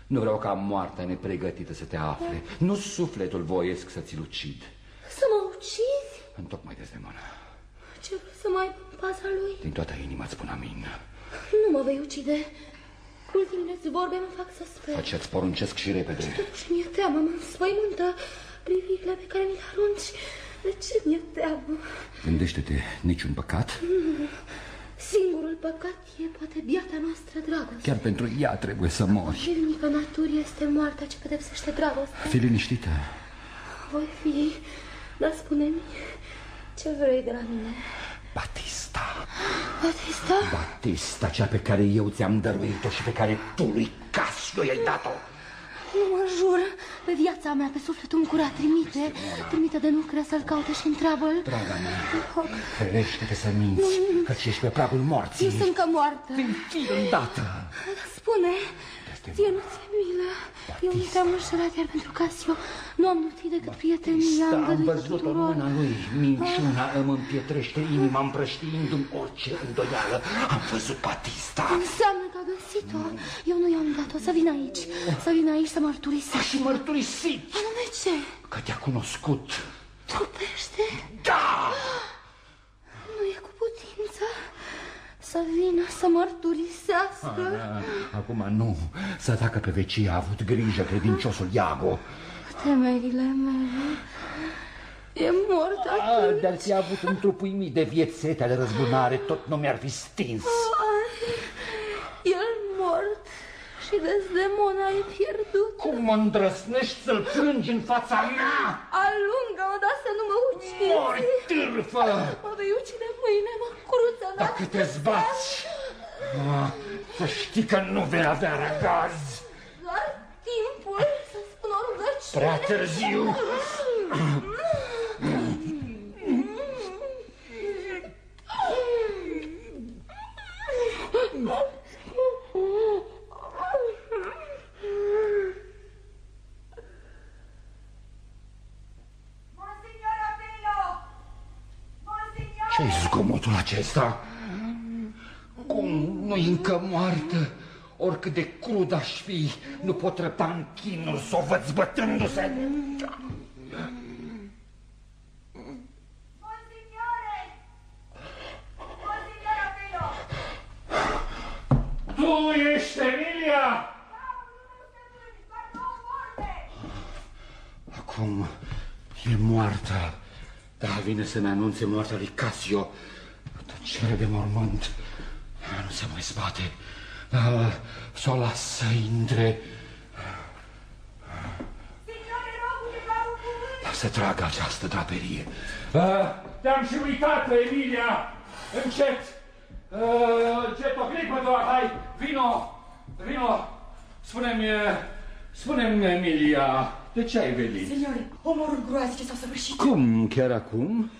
Nu vreau ca moartea nepregătită să te afle. Nu sufletul voiesc să ți-l ucid. Să mă ucizi? Întocmai Desdemona. Ce vrei să mai în paza lui? Din toată inima îți spun amin. Nu mă vei ucide. Ultimele vorbe mă fac să sper. Face-ți poruncesc și repede. Totuși mi-e teamă, mă înspăimântă privirile pe care mi le arunci. De ce mi-e teamă? Gândește-te, niciun păcat. Singurul păcat e poate biata noastră dragoste. Chiar pentru ea trebuie să mori. Zilnică naturii este moartea ce pedepsește dragostea. Fii liniștită. Voi fi, dar spune-mi, ce vrei de la mine? Batista. Batista? Batista, cea pe care eu ți-am dăruit-o și pe care tu lui Casio i-ai dat-o. Nu mă jur, pe viața mea, pe sufletul îmi curat, trimite, trimite de nu crea să-l caute și întreabă-l. Draga mea, ferește-te să minți, că ești pe pragul morții. Eu sunt că moartă. Fii îndată. Spune, ție nu ți-e milă. Eu nu te-am înșelat iar pentru Casio. Nu am nutit decât prietenia, Da, am am găduit văzut-o în tuturor. mâna lui. Minciuna îmi împietrește inima, împrăștiindu-mi orice îndoială. Am văzut Batista. Înseamnă că a găsit-o. Eu nu i-am dat-o. Să vin aici. Să vin aici să mărturisesc. Și mărturisit Anume ce? că te-a cunoscut. Trupește? Da! Nu e cu putință să vină să mărturisească. Ah, Acum nu. Să dacă pe vecie a avut grijă credinciosul Iago. Temerile mele. E mort Ah, atunci. dar ți-a avut un trupuimii de vieți setea de răzbunare, tot nu mi-ar fi stins. Ai, el mort și Desdemona e pierdut. Cum mă îndrăsnești să-l plângi în fața mea? Alungă-mă, dar să nu mă ucizi. Mori, târfă! Mă vei ucide mâine, mă cruță, Dacă te zbați, ah, să știi că nu vei avea răgaz. Doar timpul să spun o rugăciune. Prea târziu. Ce-i zgomotul acesta? Cum nu-i încă moartă? Oricât de crud aș fi, nu pot răbda în chinul să o văd zbătându-se. Tu ești Emilia? Acum e moartă. Da, vine să-mi anunțe moartea lui Casio. Tăcere de mormânt. Nu se mai zbate. Da, să o las să intre. Da, să tragă această draperie. Ah, Te-am și uitat, Emilia. Încet. Uh, încet, o clipă doar, hai, vino, vino. Spune-mi, spune-mi, Emilia, de ce ai venit? Signore, omorul groaznice s-au săvârșit. Cum, chiar acum?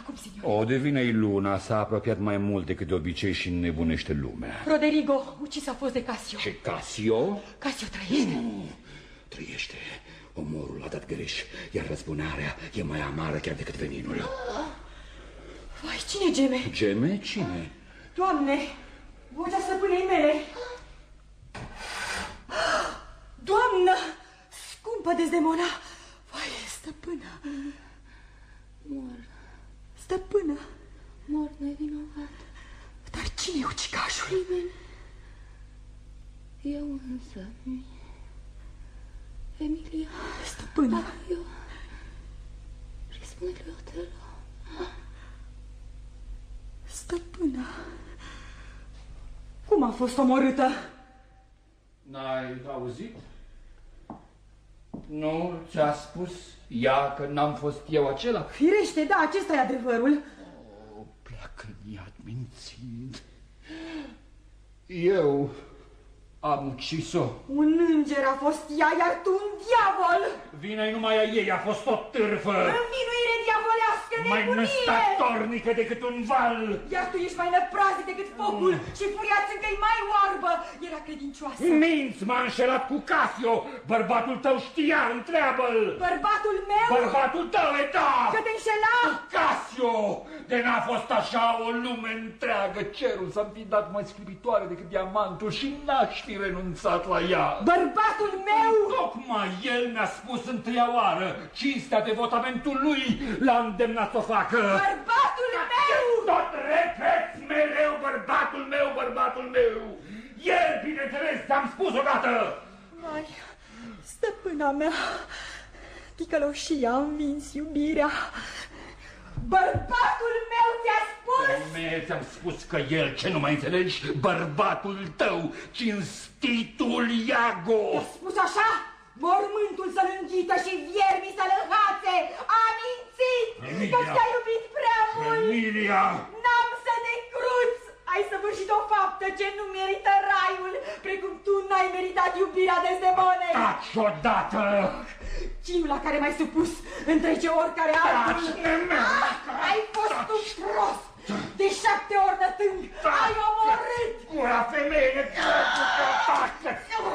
Acum, signore. O, de vină luna, s-a apropiat mai mult decât de obicei și nebunește lumea. Roderigo, ucis a fost de Casio. Și Casio? Casio trăiește. Nu, trăiește. Omorul a dat greș, iar răzbunarea e mai amară chiar decât veninul. Vai, cine geme? Geme? Cine? Doamne, vocea stăpânei mele. Doamnă, scumpă Dezdemona. Vai, stăpână. Mor, Stăpână. mor nevinovat. Dar cine e ucigașul? Nimeni. Eu însă. Emilia. Stăpână. Eu. Și spune lui Otelo. Stăpână. Cum a fost omorâtă? N-ai auzit? Nu ți-a spus ea că n-am fost eu acela? Firește, da, acesta e adevărul. O, pleacă în iad mințind. Eu am ucis-o. Un înger a fost ea, iar tu un diavol. Vina numai a ei, a fost o târfă. Învinuire diavolească, Mai nebunie! năstatornică decât un val. Iar tu ești mai năpraznic decât focul și furia încă e mai oarbă. Era credincioasă. Minți, m-a înșelat cu Casio. Bărbatul tău știa, întreabă-l. Bărbatul meu? Bărbatul tău e da! Că te înșela? Casio! De n-a fost așa o lume Întreagă cerul să-mi fi dat mai sclipitoare decât diamantul și n-aș fi renunțat la ea. Bărbatul meu! Tocmai el mi-a spus întâia oară. Cinstea devotamentul lui l-a îndemnat să o facă. Bărbatul meu! Tot repeți mereu bărbatul meu, bărbatul meu. El, bineînțeles, ți-am spus odată. Mai, stăpâna mea, ticăloșia a învins iubirea. Bărbatul meu ți-a spus! Femeie, ți-am spus că el, ce nu mai înțelegi, bărbatul tău, cinstitul Iago. Ți-a spus așa? Mormântul să-l înghită și viermii să-l înhațe! A mințit! Emilia! Că ți-a iubit prea mult! Emilia! N-am ai săvârșit o faptă ce nu merită raiul, precum tu n-ai meritat iubirea Dezdemone. Taci odată! Chinul la care m-ai supus întrece oricare altul. Ah, ai fost un prost! De șapte ori de tâng ai omorât! Gura femeie, Nu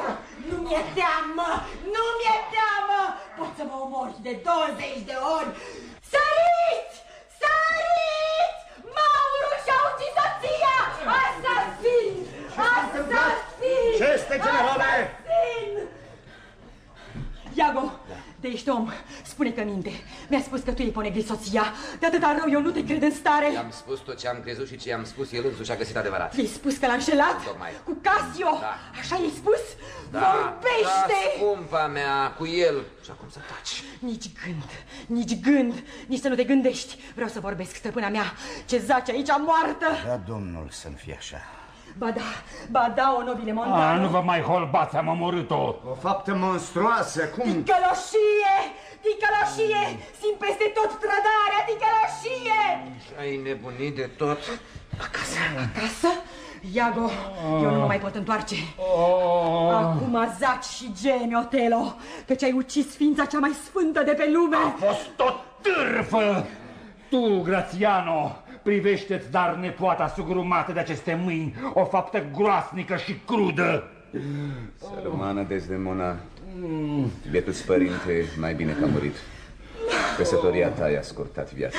mi-e teamă! Nu mi-e teamă! Poți să mă omori de 20 de ori! Săriți! Săriți! Maurul și-a ucis soția! Asasin! Asasin! Ce este, generale? Asasin! Iago, de ești om, spune că minte. Mi-a spus că tu ai ponegrit soția. De atâta rău eu nu te cred în stare. I-am spus tot ce am crezut și ce i-am spus el însuși a găsit adevărat. I-ai spus că l-a înșelat? Tocmai. Cu Casio? Da. Așa i-ai spus? Da, Vorbește! Da, scumpa mea, cu el. Și acum să taci. Nici gând, nici gând, nici să nu te gândești. Vreau să vorbesc, stăpâna mea, ce zace aici moartă. Da, domnul, să-mi fie așa. Ba da, ba da, o nobile A, mondano. nu vă mai holbați, am omorât-o. O faptă monstruoasă, cum? Ticăloșie! Ticăloșie! Simt peste tot trădarea, ticăloșie! Ai nebunit de tot. Acasă? Acasă? Iago, eu nu mă mai pot întoarce. Oh. Acum zaci și gemi, Otelo, căci ai ucis ființa cea mai sfântă de pe lume. A fost o târfă! Tu, Grațiano, privește-ți dar nepoata sugrumată de aceste mâini, o faptă groasnică și crudă. Sărmana Desdemona, bietul părinte, mai bine că a murit. Căsătoria ta i-a scurtat viața.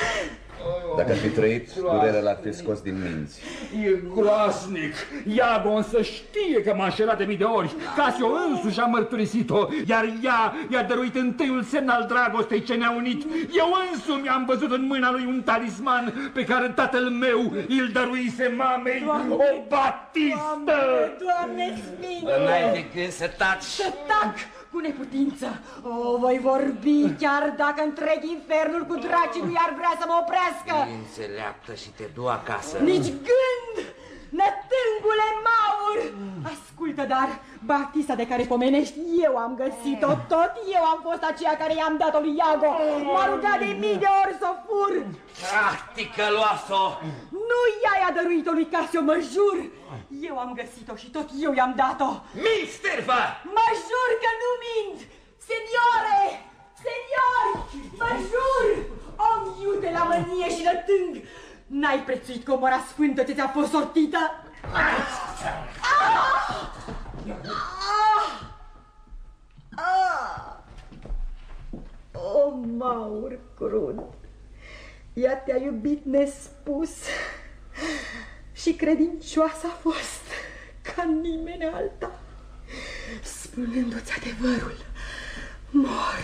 Dacă ar fi trăit, durerea l-ar fi scos din minți. E groasnic. Iago însă știe că m-a înșelat de mii de ori. Casio însuși a mărturisit-o, iar ea i-a dăruit întâiul semn al dragostei ce ne-a unit. Eu însumi am văzut în mâna lui un talisman pe care tatăl meu îl dăruise mamei, Doamne! o batistă. Doamne, Doamne, sfinte! N-ai de gând să taci. Să tac cu neputință. O, voi vorbi chiar dacă întreg infernul cu dracii nu i-ar vrea să mă oprească. Înțeleaptă și te du acasă. Nici gând! Nătângule Maur! Ascultă, dar Batista de care pomenești, eu am găsit-o, tot eu am fost aceea care i-am dat-o lui Iago. M-a rugat de mii de ori să o fur. Ah, ticăloasă! Nu ea i-a dăruit-o lui Casio, mă jur. Eu am găsit-o și tot eu i-am dat-o. Minți, sterfă! Mă jur că nu mint! Seniore! Seniori! Mă jur! Om iute la mânie și lătâng! N-ai prețuit comora sfântă ce ți-a fost sortită? Ah! Ah! Ah! O, Maur crud, ea te-a iubit nespus și credincioasă a fost ca nimeni alta. Spunându-ți adevărul, mor.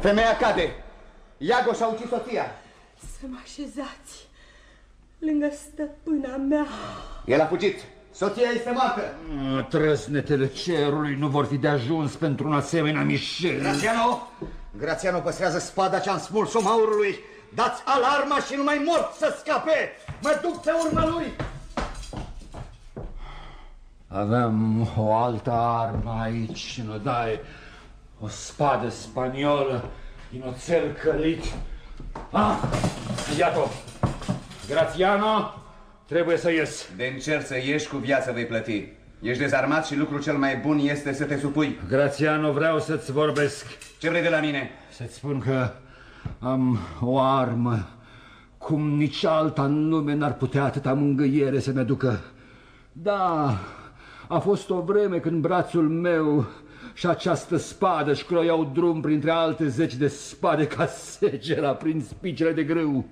Femeia cade. Iago și-a ucis soția. Să mă așezați lângă stăpâna mea. El a fugit. Soția este moartă. Trăsnetele cerului nu vor fi de ajuns pentru un asemenea mișel. Grațiano! Grațiano păstrează spada ce-am smuls-o maurului. Dați alarma și numai mort să scape. Mă duc pe urma lui. Aveam o altă armă aici în odaie, o spadă spaniolă din oțel călit. Ah, iată Grațiano, trebuie să ies. De încerc să ieși cu viață vei plăti. Ești dezarmat și lucrul cel mai bun este să te supui. Grațiano, vreau să-ți vorbesc. Ce vrei de la mine? Să-ți spun că am o armă, cum nici alta în lume n-ar putea atâta mângâiere să ne ducă. Da, a fost o vreme când brațul meu și această spadă își croiau drum printre alte zeci de spade ca segera prin spicele de grâu.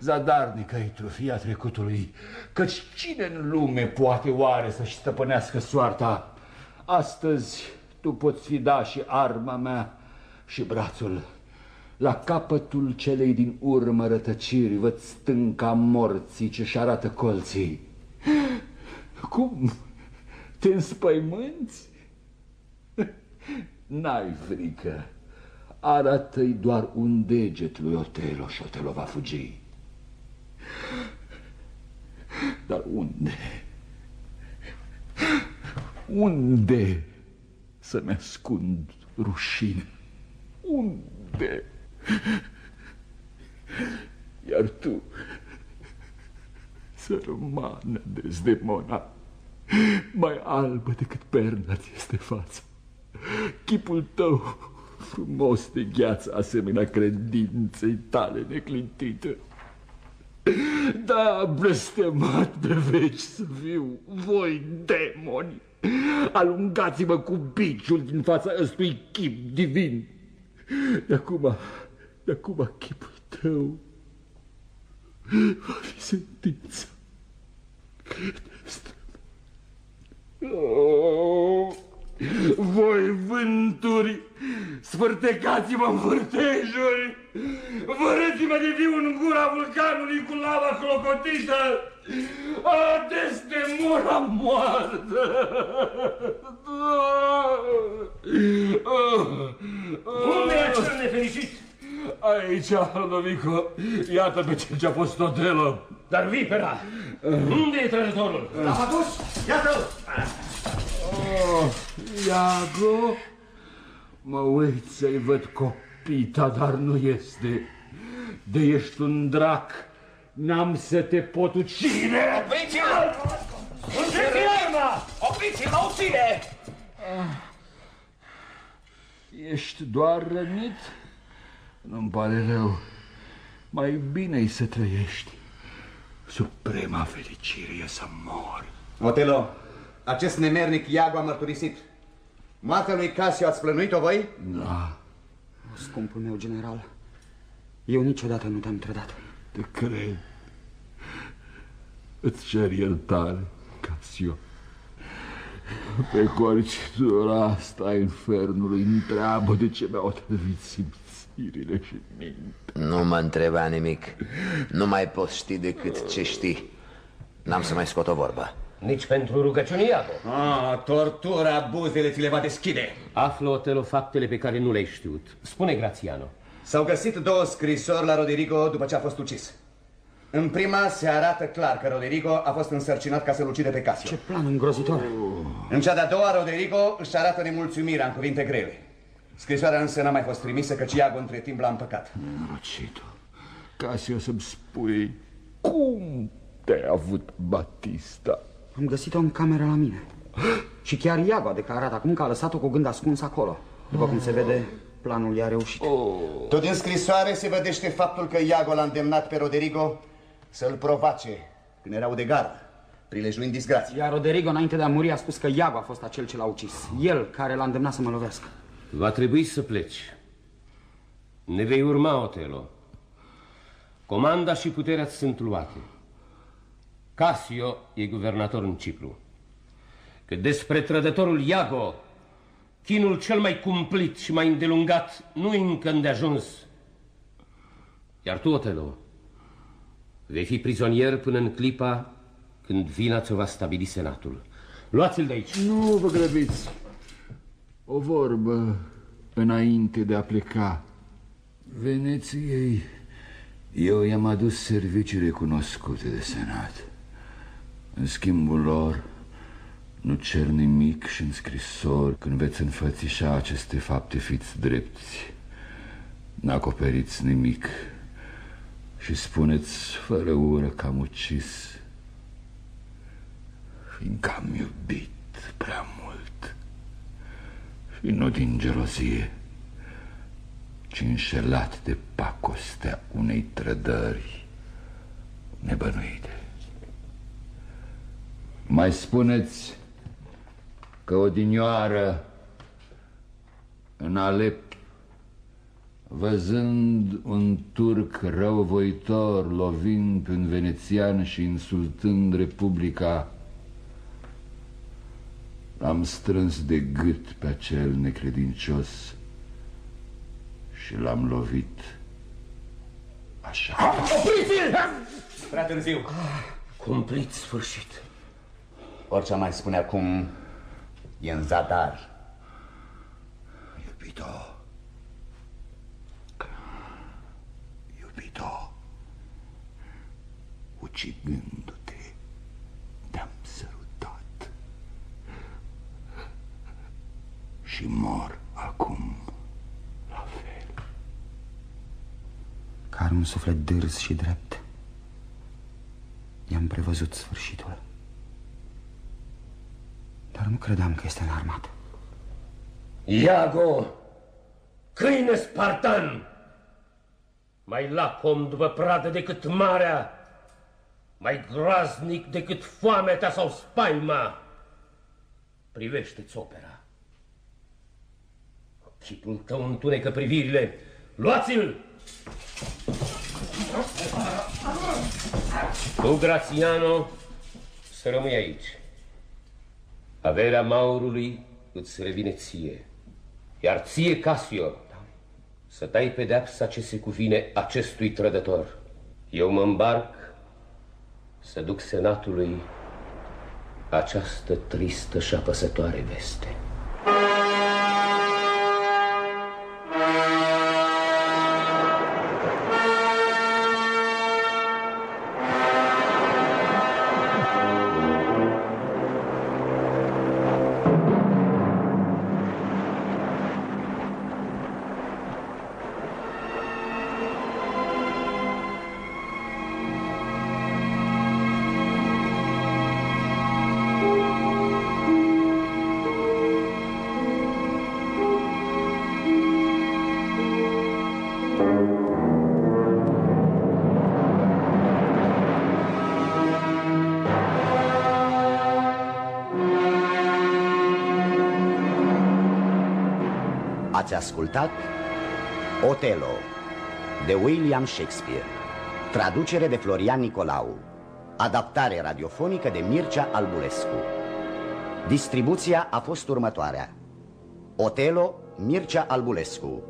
Zadarnică e trufia trecutului, căci cine în lume poate oare să-și stăpânească soarta? Astăzi tu poți fi da și arma mea și brațul. La capătul celei din urmă rătăciri văd stânca morții ce-și arată colții. Cum? Te înspăimânți? N-ai frică. Arată-i doar un deget lui Otelo și Otelo va fugi. Dar unde? Unde să-mi ascund rușine? Unde? Iar tu să Sărmană Desdemona, mai albă decât perna ți este fața. Chipul tău frumos de gheață asemenea credinței tale neclintite. Da, blestemat pe veci să fiu, voi demoni, alungați-mă cu biciul din fața ăstui chip divin. De acum, de acum chipul tău va fi sentința. Oh, voi vânturi, sfârtecați-mă în vârtejuri, vărâți-mă de viu în gura vulcanului cu lava clocotită, ades de mura moartă. Unde e acel nefericit? Aici, Lodovico, iată pe cel ce-a fost Otelo. Dar vipera, unde e trădătorul? L-am adus, iată-l! Oh, Iago, mă uit să-i văd copita, dar nu este. De ești un drac, n-am să te pot ucide. Opriți-l! Unde-i arma? Opriți-l, mă ucide! Ești doar rănit? Nu-mi pare rău. Mai bine-i să trăiești. Suprema fericire e să mori. Otelo, acest nemernic Iago a mărturisit. Moartea lui Casio ați plănuit-o voi? Da. Scumpul meu general, eu niciodată nu te-am trădat. Te cred. Îți cer iertare, Casio. Pe corcitura asta infernului întreabă de ce mi-au trăvit simțirile și minte. Nu mă întreba nimic. Nu mai poți ști decât ce știi. N-am să mai scot o vorbă. Nici pentru rugăciuni, Iago. Ah, tortura buzele ți le va deschide. Află, Otelo, faptele pe care nu le-ai știut. Spune, Grațiano. S-au găsit două scrisori la Roderigo după ce a fost ucis. În prima se arată clar că Roderigo a fost însărcinat ca să-l ucide pe Casio. Ce plan îngrozitor! În cea de-a doua, Roderigo își arată nemulțumirea în cuvinte grele. Scrisoarea însă n-a mai fost trimisă, căci Iago între timp l-a împăcat. Nenorocito, Casio să-mi spui cum te-ai avut Batista? Am găsit-o în camera la mine. Și chiar Iago a declarat acum că a lăsat-o cu gând ascuns acolo. După cum se vede, planul i-a reușit. Oh. Tot din scrisoare se vedește faptul că Iago l-a îndemnat pe Roderigo să-l provoace când erau de gardă, prilejuind disgrație. Iar Roderigo, înainte de a muri, a spus că Iago a fost acel ce l-a ucis. El care l-a îndemnat să mă lovească. Va trebui să pleci. Ne vei urma, Otelo. Comanda și puterea sunt luate. Casio e guvernator în Cipru. Că despre trădătorul Iago, chinul cel mai cumplit și mai îndelungat nu încă îndeajuns. Iar tu, Otelo, vei fi prizonier până în clipa când vina ți-o va stabili senatul. Luați-l de aici. Nu vă grăbiți. O vorbă înainte de a pleca. Veneției, eu i-am adus servicii recunoscute de senat. În schimbul lor, nu cer nimic și în scrisori când veți înfățișa aceste fapte fiți drepți. N-acoperiți nimic și spuneți fără ură că am ucis, fiindcă am iubit prea mult și nu din gelozie, ci înșelat de pacostea unei trădări nebănuite. Mai spuneți că odinioară în Alep, văzând un turc răuvoitor lovind pe un venețian și insultând Republica, am strâns de gât pe acel necredincios și l-am lovit așa. Opriți-l! Prea târziu. Cumplit sfârșit. Orice mai spune acum e în zadar. Iubito, iubito, ucigându-te, te-am sărutat și mor acum la fel. Care un suflet dârs și drept. I-am prevăzut sfârșitul. Dar nu credeam că este înarmat. Iago, câine spartan, mai lacom după pradă decât marea, mai groaznic decât foamea sau spaima. Privește-ți opera. Chipul tău întunecă privirile. Luați-l! Tu, Grațiano, să rămâi aici. Averea Maurului îți revine ție. Iar ție, Casio, să dai pedeapsa ce se cuvine acestui trădător. Eu mă îmbarc să duc senatului această tristă și apăsătoare veste. Ați ascultat Otelo de William Shakespeare. Traducere de Florian Nicolau. Adaptare radiofonică de Mircea Albulescu. Distribuția a fost următoarea. Otelo, Mircea Albulescu.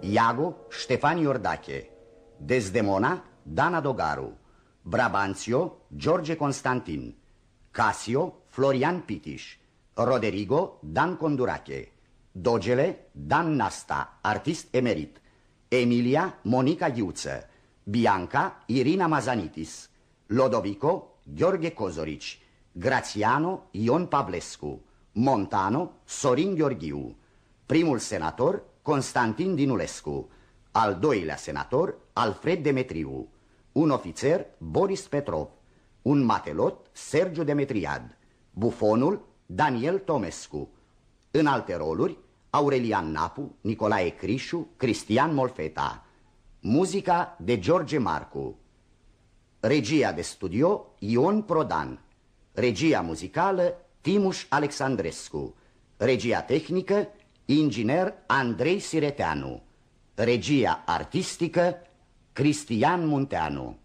Iago, Ștefan Iordache. Desdemona, Dana Dogaru. Brabanțio, George Constantin. Casio, Florian Pitiș. Roderigo, Dan Condurache Dogele, Dan Nasta, artist emerit. Emilia, Monica Ghiuță. Bianca, Irina Mazanitis. Lodovico, Gheorghe Cozorici. Grațiano, Ion Pavlescu. Montano, Sorin Gheorghiu. Primul senator, Constantin Dinulescu. Al doilea senator, Alfred Demetriu. Un ofițer, Boris Petrov. Un matelot, Sergiu Demetriad. Bufonul, Daniel Tomescu. În alte roluri, Aurelian Napu, Nicolae Crișu, Cristian Molfeta. Muzica de George Marcu. Regia de studio Ion Prodan. Regia muzicală Timuș Alexandrescu. Regia tehnică Inginer Andrei Sireteanu. Regia artistică Cristian Munteanu